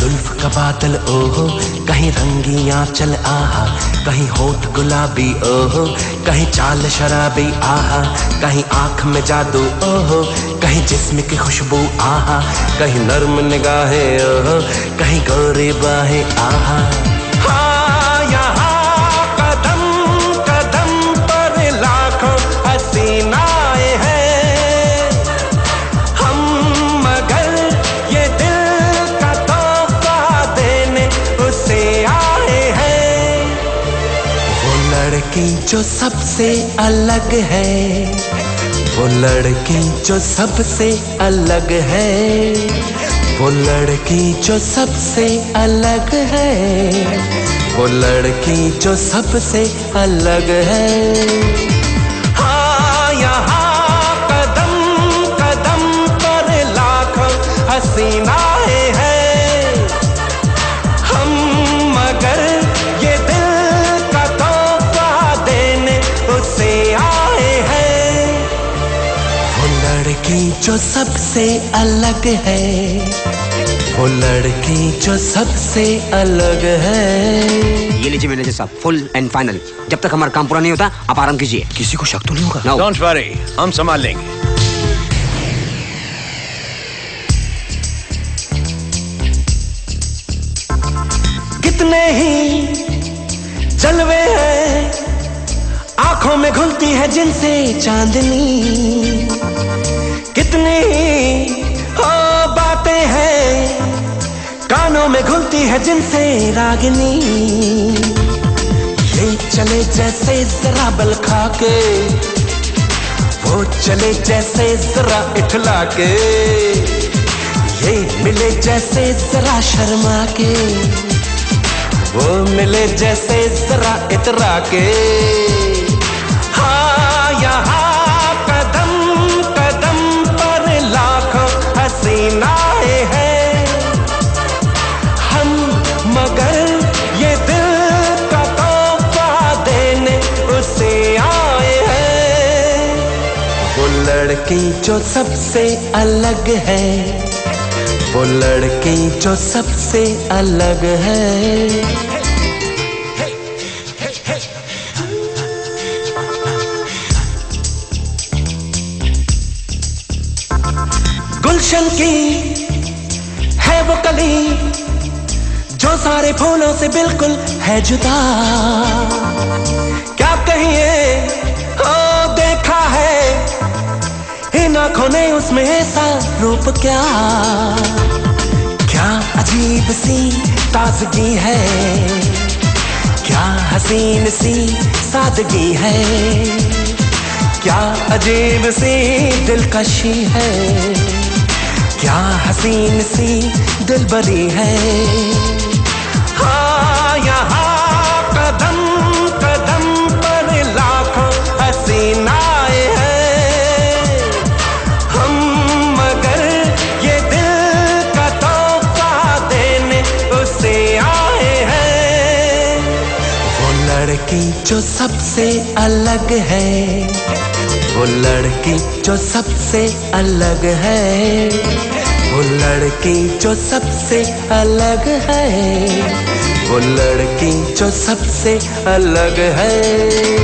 बादल, ओहो, कहीं रंगी चल आहा, कहीं होठ गुलाबी, ओहो, कहीं चाल शराबी आहा, कहीं आँख में जादू, ओहो, कहीं जिस्म की खुशबू आहा, कहीं नर्म निगाहें, ओहो, कहीं गोरे बाहें आहा। लड़की जो सबसे अलग है। वो लड़की जो सबसे अलग है। वो लड़की जो सबसे अलग है। वो लड़की जो सबसे अलग है। लड़की जो सबसे अलग है। वो लड़की जो सबसे अलग है। ये लीजिए मैनेजर साहब फुल एंड फाइनल। जब तक हमारा काम पूरा नहीं होता आप आराम कीजिए। किसी को शक तो नहीं होगा. डोंट वरी हम संभाल लेंगे। आँखों में घुलती है जिनसे चांदनी। कितनी हो बातें हैं, कानों में घुलती है जिनसे रागिनी। ये चले जैसे जरा बल खा के वो चले जैसे जरा इठला के ये मिले जैसे जरा शर्मा के वो मिले जैसे जरा इतरा के लड़की जो सबसे अलग है, वो लड़की जो सबसे अलग है। गुलशन की है वो कली, जो सारे फूलों से बिल्कुल है जुदा। क्या कहिए? आँखों ने उसमें ऐसा रूप क्या? क्या अजीब सी ताजगी है? क्या हसीन सी सादगी है? क्या अजीब सी दिलकशी है? क्या हसीन सी दिलबरी है? हाँ लड़की जो सबसे अलग है। वो लड़की जो सबसे अलग है। वो लड़की जो सबसे अलग है। वो लड़की जो सबसे अलग है।